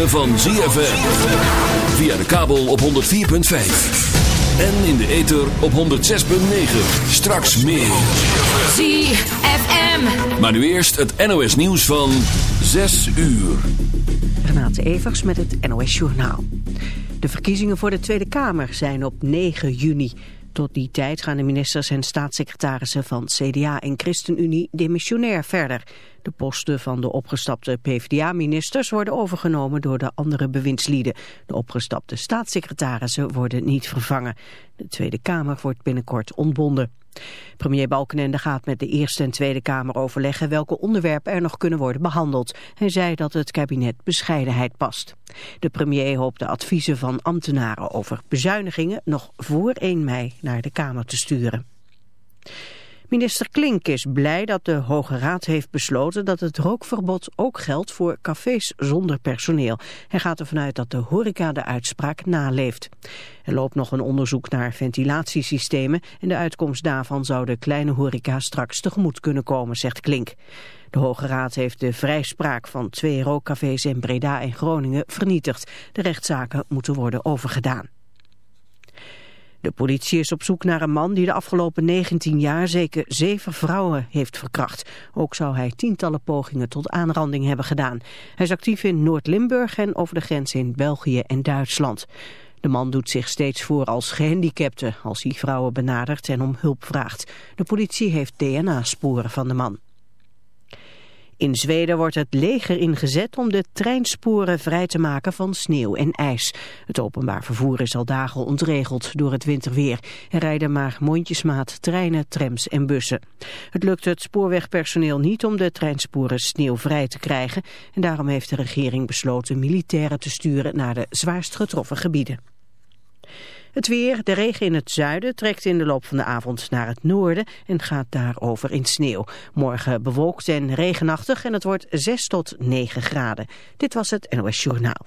ritme van ZFM. Via de kabel op 104.5. En in de ether op 106.9. Straks meer. ZFM. Maar nu eerst het NOS nieuws van 6 uur. Renate Evers met het NOS Journaal. De verkiezingen voor de Tweede Kamer zijn op 9 juni. Tot die tijd gaan de ministers en staatssecretarissen van CDA en ChristenUnie demissionair verder. De posten van de opgestapte PvdA-ministers worden overgenomen door de andere bewindslieden. De opgestapte staatssecretarissen worden niet vervangen. De Tweede Kamer wordt binnenkort ontbonden. Premier Balkenende gaat met de Eerste en Tweede Kamer overleggen welke onderwerpen er nog kunnen worden behandeld. Hij zei dat het kabinet bescheidenheid past. De premier hoopt de adviezen van ambtenaren over bezuinigingen nog voor 1 mei naar de Kamer te sturen. Minister Klink is blij dat de Hoge Raad heeft besloten dat het rookverbod ook geldt voor cafés zonder personeel. Hij gaat ervan uit dat de horeca de uitspraak naleeft. Er loopt nog een onderzoek naar ventilatiesystemen en de uitkomst daarvan zou de kleine horeca straks tegemoet kunnen komen, zegt Klink. De Hoge Raad heeft de vrijspraak van twee rookcafés in Breda en Groningen vernietigd. De rechtszaken moeten worden overgedaan. De politie is op zoek naar een man die de afgelopen 19 jaar zeker zeven vrouwen heeft verkracht. Ook zou hij tientallen pogingen tot aanranding hebben gedaan. Hij is actief in Noord-Limburg en over de grens in België en Duitsland. De man doet zich steeds voor als gehandicapte als hij vrouwen benadert en om hulp vraagt. De politie heeft DNA-sporen van de man. In Zweden wordt het leger ingezet om de treinsporen vrij te maken van sneeuw en ijs. Het openbaar vervoer is al dagen ontregeld door het winterweer. Er rijden maar mondjesmaat treinen, trams en bussen. Het lukt het spoorwegpersoneel niet om de treinsporen sneeuwvrij te krijgen. En daarom heeft de regering besloten militairen te sturen naar de zwaarst getroffen gebieden. Het weer, de regen in het zuiden trekt in de loop van de avond naar het noorden en gaat daarover in sneeuw. Morgen bewolkt en regenachtig en het wordt 6 tot 9 graden. Dit was het NOS Journaal.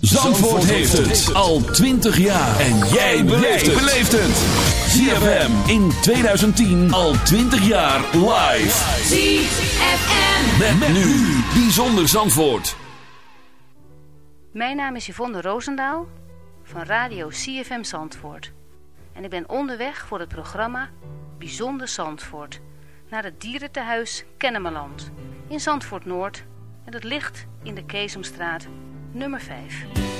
Zandvoort heeft het al 20 jaar. En jij beleeft het. ZFM in 2010 al 20 jaar live. ZFM. Met, met nu Bijzonder Zandvoort. Mijn naam is Yvonne Roosendaal van Radio CFM Zandvoort. En ik ben onderweg voor het programma Bijzonder Zandvoort. Naar het dierentehuis Kennemerland in Zandvoort Noord. En dat ligt in de Keesomstraat nummer 5.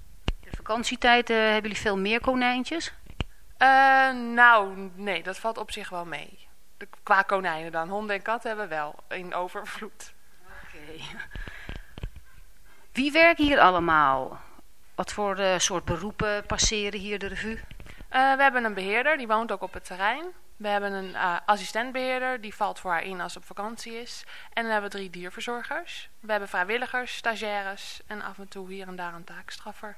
De vakantietijd eh, hebben jullie veel meer konijntjes? Eh, nou, nee, dat valt op zich wel mee. De, qua konijnen dan. Honden en katten hebben we wel in overvloed. Oké. Wie werken hier allemaal? Wat voor eh, soort beroepen passeren hier de revue? We hebben een beheerder, die woont ook op het terrein. We hebben een uh, assistentbeheerder, die valt voor haar in als ze op vakantie is. En we hebben drie dierverzorgers. We hebben vrijwilligers, stagiaires en af en toe hier en daar een taakstraffer.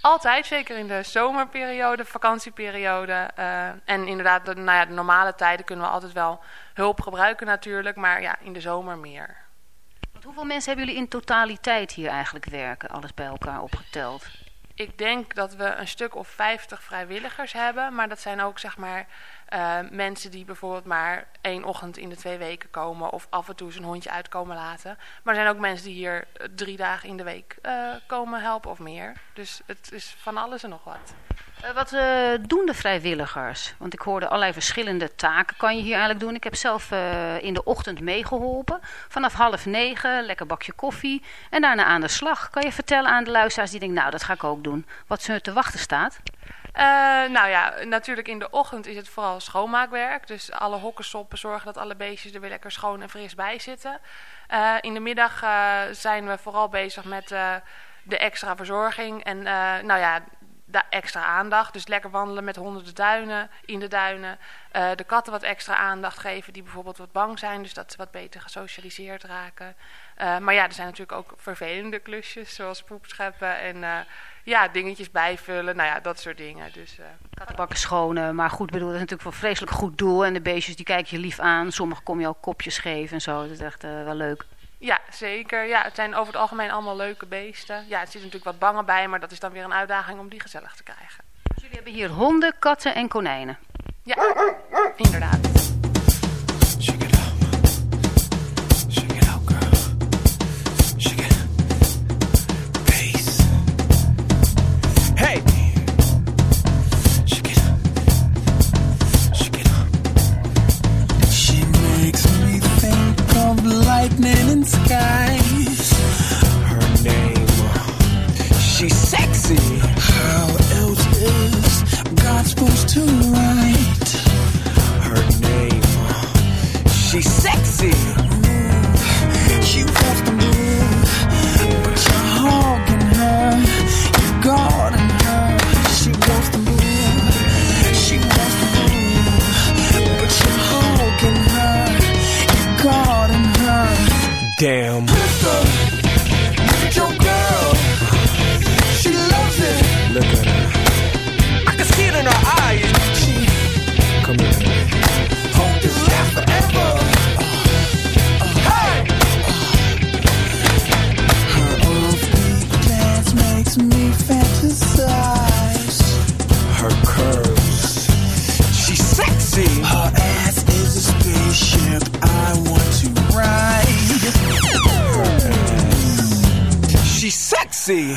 Altijd, zeker in de zomerperiode, vakantieperiode. Uh, en inderdaad, de, nou ja, de normale tijden kunnen we altijd wel hulp gebruiken natuurlijk. Maar ja, in de zomer meer. Want hoeveel mensen hebben jullie in totaliteit hier eigenlijk werken? Alles bij elkaar opgeteld? Ik denk dat we een stuk of 50 vrijwilligers hebben. Maar dat zijn ook zeg maar uh, mensen die bijvoorbeeld maar één ochtend in de twee weken komen of af en toe zijn hondje uitkomen laten. Maar er zijn ook mensen die hier drie dagen in de week uh, komen helpen of meer. Dus het is van alles en nog wat. Uh, wat doen de vrijwilligers? Want ik hoorde allerlei verschillende taken kan je hier eigenlijk doen. Ik heb zelf in de ochtend meegeholpen. Vanaf half negen, lekker bakje koffie en daarna aan de slag. Kan je vertellen aan de luisteraars die denken, nou dat ga ik ook doen. Wat ze te wachten staat? Nou ja, natuurlijk in de ochtend is het vooral schoonmaakwerk. Dus alle hokkensoppen zorgen dat alle beestjes er weer lekker schoon en fris bij zitten. In de middag zijn we vooral bezig met de extra verzorging. En nou ja, extra aandacht. Dus lekker wandelen met honderden duinen, in de duinen. Uh, de katten wat extra aandacht geven die bijvoorbeeld wat bang zijn. Dus dat ze wat beter gesocialiseerd raken. Uh, maar ja, er zijn natuurlijk ook vervelende klusjes. Zoals poep scheppen en uh, ja, dingetjes bijvullen. Nou ja, dat soort dingen. Dus, Kattenbakken schonen. Maar goed, bedoel, dat is natuurlijk voor vreselijk goed doel. En de beestjes die kijken je lief aan. Sommigen kom je ook kopjes geven en zo. Dat is echt wel leuk. Ja, zeker. Ja, het zijn over het algemeen allemaal leuke beesten. Ja, er zit natuurlijk wat bangen bij, maar dat is dan weer een uitdaging om die gezellig te krijgen. Dus jullie hebben hier honden, katten en konijnen. Ja, inderdaad. Me fantasize. Her curves, she's sexy. Her ass is a spaceship I want to ride. Her ass, she's sexy.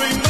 remember.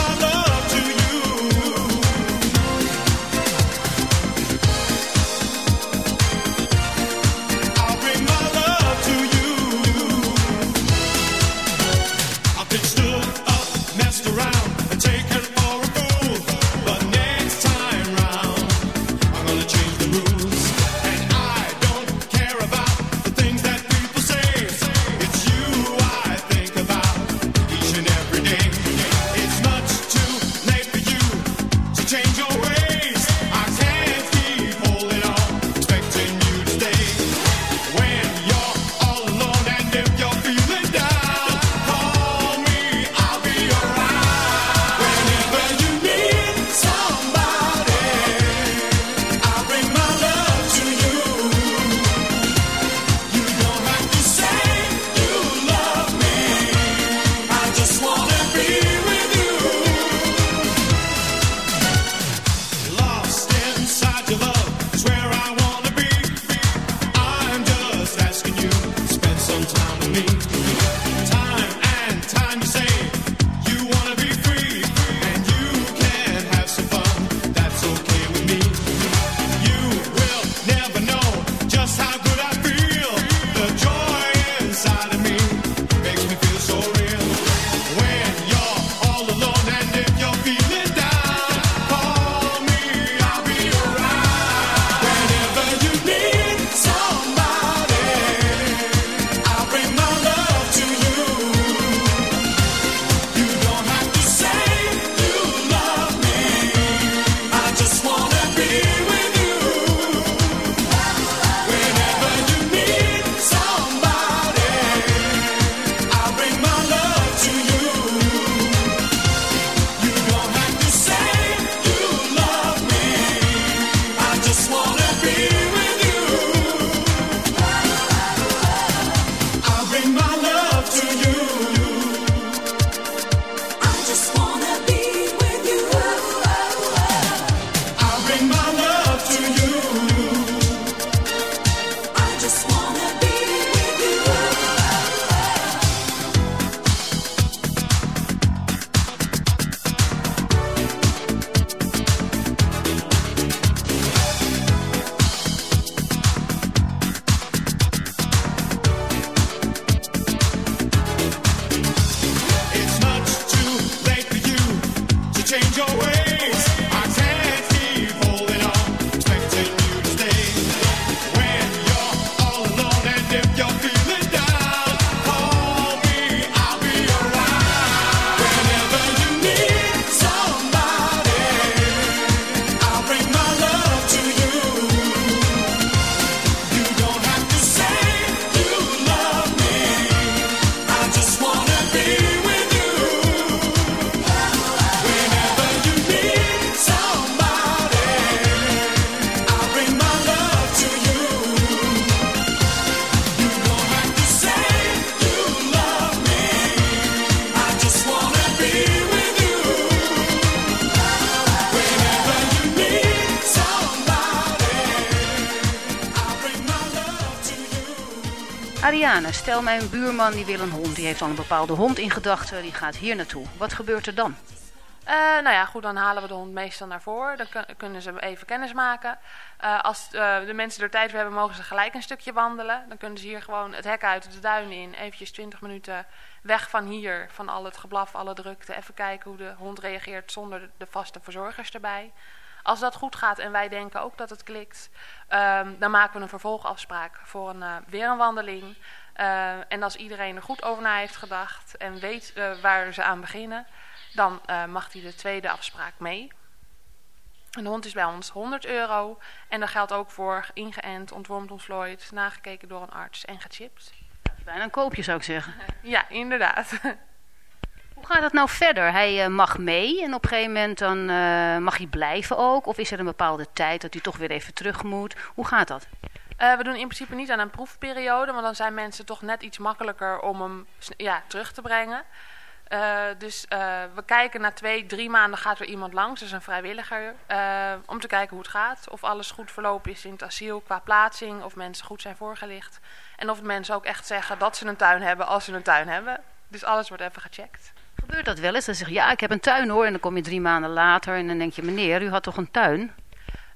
Stel mijn buurman die wil een hond. Die heeft al een bepaalde hond in gedachten. Die gaat hier naartoe. Wat gebeurt er dan? Uh, nou ja, goed, dan halen we de hond meestal naar voren. Dan kunnen ze even kennis maken. Uh, als uh, de mensen er tijd voor hebben, mogen ze gelijk een stukje wandelen. Dan kunnen ze hier gewoon het hek uit, de duin in. Eventjes 20 minuten weg van hier, van al het geblaf, alle drukte. Even kijken hoe de hond reageert zonder de vaste verzorgers erbij. Als dat goed gaat en wij denken ook dat het klikt, um, dan maken we een vervolgafspraak voor een, weer een wandeling. En als iedereen er goed over na heeft gedacht en weet waar ze aan beginnen dan uh, mag hij de tweede afspraak mee. En de hond is bij ons 100 euro. En dat geldt ook voor ingeënt, ontwormd, ontvlooid, nagekeken door een arts en gechipt. Bijna een koopje zou ik zeggen. ja, inderdaad. Hoe gaat het nou verder? Hij mag mee en op een gegeven moment dan mag hij blijven ook? Of is er een bepaalde tijd dat hij toch weer even terug moet? Hoe gaat dat? Uh, we doen in principe niet aan een proefperiode, want dan zijn mensen toch net iets makkelijker om hem ja, terug te brengen. Uh, dus uh, we kijken na twee, drie maanden gaat er iemand langs, dus een vrijwilliger, om te kijken hoe het gaat. Of alles goed verlopen is in het asiel qua plaatsing, of mensen goed zijn voorgelicht. En of mensen ook echt zeggen dat ze een tuin hebben als ze een tuin hebben. Dus alles wordt even gecheckt. Gebeurt dat wel eens? Dan zeg je, ja, ik heb een tuin hoor. En dan kom je drie maanden later en dan denk je, meneer, u had toch een tuin?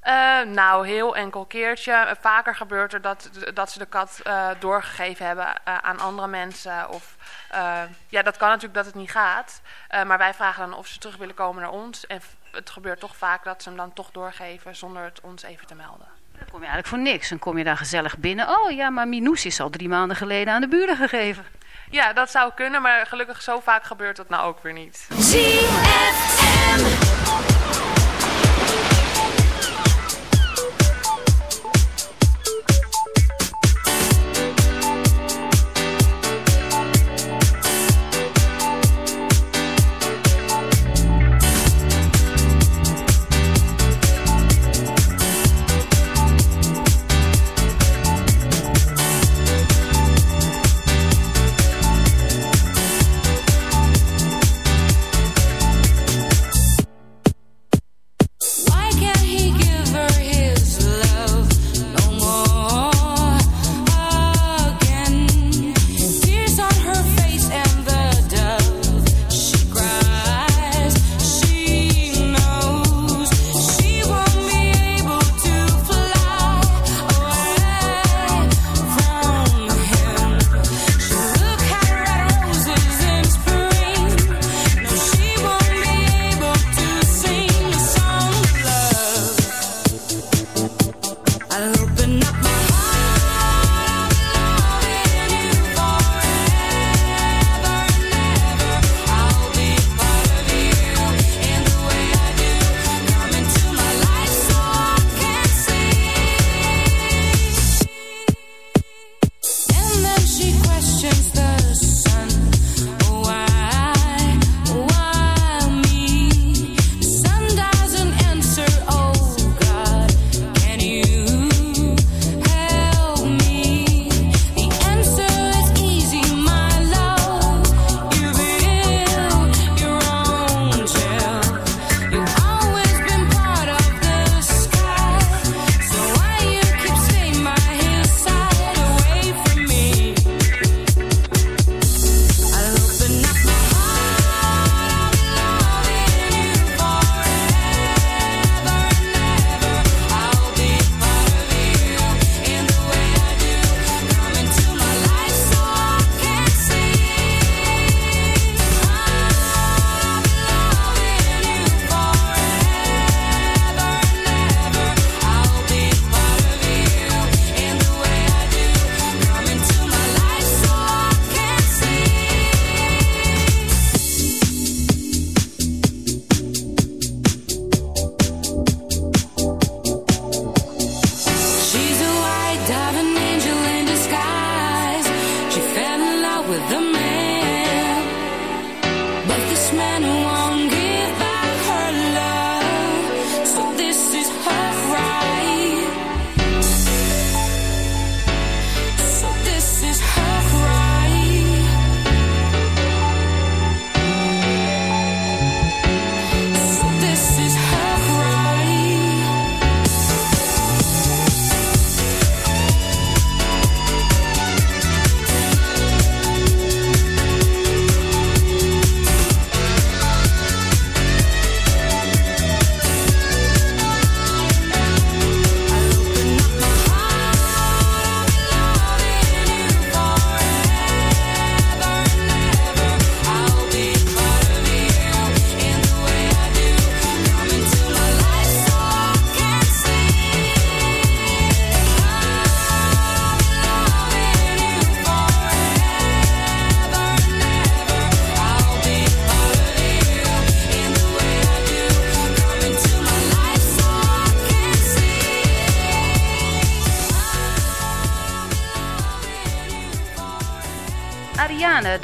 Uh, nou, heel enkel keertje. Vaker gebeurt er dat, dat ze de kat uh, doorgegeven hebben uh, aan andere mensen. Of ja, dat kan natuurlijk dat het niet gaat. maar wij vragen dan of ze terug willen komen naar ons. En het gebeurt toch vaak dat ze hem dan toch doorgeven zonder het ons even te melden. Dan kom je eigenlijk voor niks. Dan kom je daar gezellig binnen. Oh ja, maar Minoes is al drie maanden geleden aan de buren gegeven. Ja, dat zou kunnen, maar gelukkig zo vaak gebeurt dat nou ook weer niet. ZFM.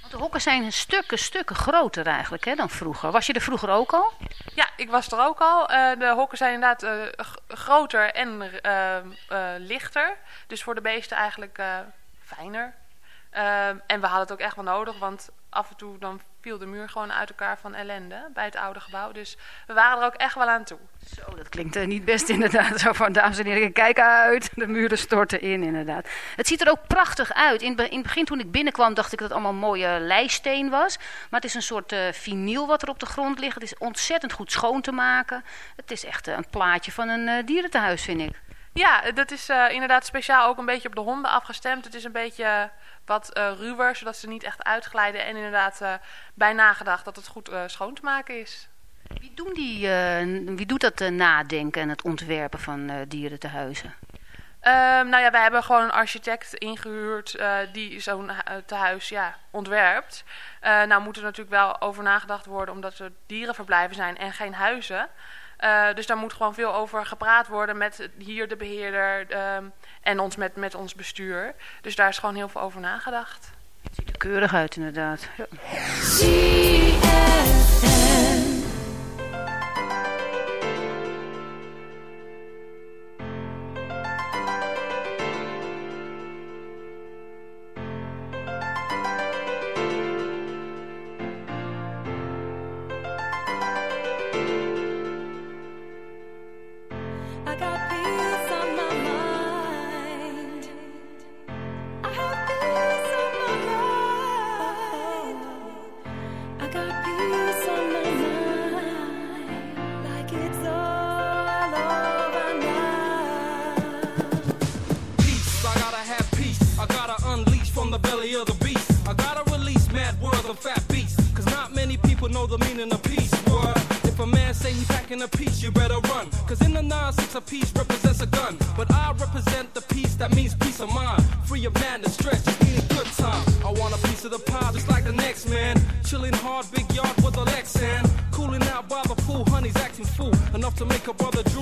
Want de hokken zijn stukken, stukken groter eigenlijk hè, dan vroeger. Was je er vroeger ook al? Ja, ik was er ook al. Uh, de hokken zijn inderdaad uh, groter en uh, lichter. Dus voor de beesten eigenlijk fijner. en we hadden het ook echt wel nodig, want af en toe dan viel de muur gewoon uit elkaar van ellende bij het oude gebouw. Dus we waren er ook echt wel aan toe. Zo, dat klinkt uh, niet best inderdaad. Zo van, dames en heren, kijk uit. De muren storten in inderdaad. Het ziet er ook prachtig uit. In, in het begin toen ik binnenkwam dacht ik dat het allemaal mooie leisteen was. Maar het is een soort uh, vinyl wat er op de grond ligt. Het is ontzettend goed schoon te maken. Het is echt uh, een plaatje van een dierentehuis vind ik. Ja, dat is inderdaad speciaal ook een beetje op de honden afgestemd. Het is een beetje wat uh, ruwer, zodat ze niet echt uitglijden. En inderdaad uh, bij nagedacht dat het goed uh, schoon te maken is. Wie, doen die, wie doet dat nadenken en het ontwerpen van dierentehuizen? Um, nou ja, wij hebben gewoon een architect ingehuurd die zo'n tehuis ja, ontwerpt. nou moet er natuurlijk wel over nagedacht worden omdat er dierenverblijven zijn en geen huizen. Uh, dus daar moet gewoon veel over gepraat worden met hier de beheerder um, en ons met, met ons bestuur. Dus daar is gewoon heel veel over nagedacht. Het ziet er keurig uit inderdaad. Ja. meaning of peace, what? If a man say he packing a piece, you better run. Cause in the nine, six a piece represents a gun. But I represent the peace that means peace of mind. Free of madness, stress, just need a good time. I want a piece of the pie just like the next man. Chilling hard, big yard with a Lexan. Cooling out by the pool, honey's acting fool. Enough to make a brother drool.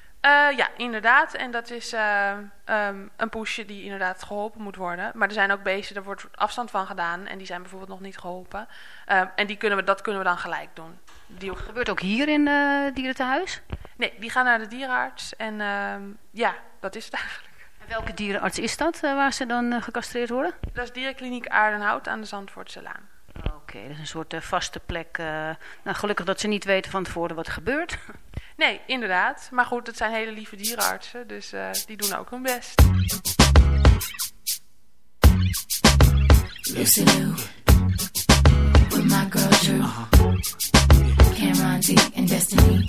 Uh, ja, inderdaad. En dat is uh, um, een poesje die inderdaad geholpen moet worden. Maar er zijn ook beesten, daar wordt afstand van gedaan. En die zijn bijvoorbeeld nog niet geholpen. Uh, en die kunnen we, dat kunnen we dan gelijk doen. Die gebeurt ook hier in uh, dierentehuis? Nee, die gaan naar de dierenarts. En ehm, ja, dat is het eigenlijk. En welke dierenarts is dat, waar ze dan gecastreerd worden? Dat is dierenkliniek Aardenhout aan de Zandvoortse Laan. Oké, okay, dat is een soort vaste plek. nou, gelukkig dat ze niet weten van tevoren wat er gebeurt. Nee, inderdaad. Maar goed, het zijn hele lieve dierenartsen, dus uh, die doen ook hun best. Lucy Lou, with my girl Drew, Cameron D and Destiny,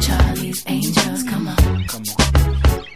Charlie's Angels, come on. Come on.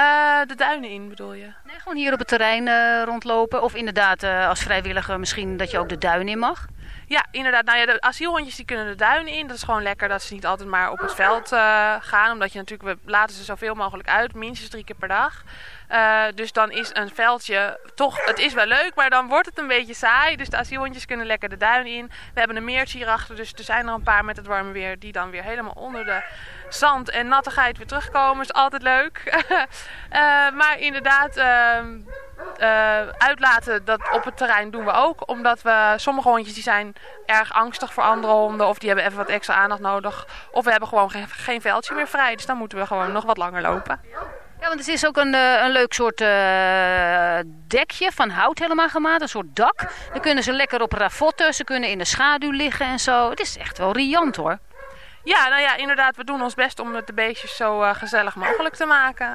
Uh, de duinen in bedoel je? Nee, gewoon hier op het terrein uh, rondlopen. Of inderdaad uh, als vrijwilliger misschien dat je ook de duinen in mag. Ja, inderdaad. Nou ja, de asielhondjes die kunnen de duinen in. Dat is gewoon lekker dat ze niet altijd maar op het veld gaan. Omdat je natuurlijk, we laten ze zoveel mogelijk uit. Minstens drie keer per dag. Dus dan is een veldje toch, het is wel leuk, maar dan wordt het een beetje saai. Dus de asielhondjes kunnen lekker de duin in. We hebben een meertje hierachter, dus er zijn er een paar met het warme weer die dan weer helemaal onder de zand en nattigheid weer terugkomen. Is altijd leuk. uh, maar inderdaad, uh, uitlaten dat op het terrein doen we ook. Omdat we sommige hondjes die zijn erg angstig voor andere honden of die hebben even wat extra aandacht nodig. Of we hebben gewoon geen, geen veldje meer vrij, dus dan moeten we gewoon nog wat langer lopen. Ja, want het is ook een, uh, een leuk soort dekje van hout helemaal gemaakt. Een soort dak. Dan kunnen ze lekker op ravotten. Ze kunnen in de schaduw liggen en zo. Het is echt wel riant hoor. Ja, nou ja, inderdaad. We doen ons best om het de beestjes zo uh, gezellig mogelijk te maken.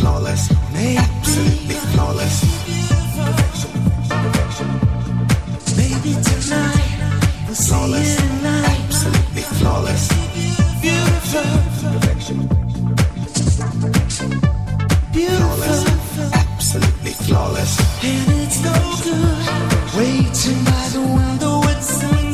Flawless. Maybe absolutely flawless perfection, perfection. Maybe flawless Absolutely flawless Absolutely flawless And it's no good waiting by the window. It's no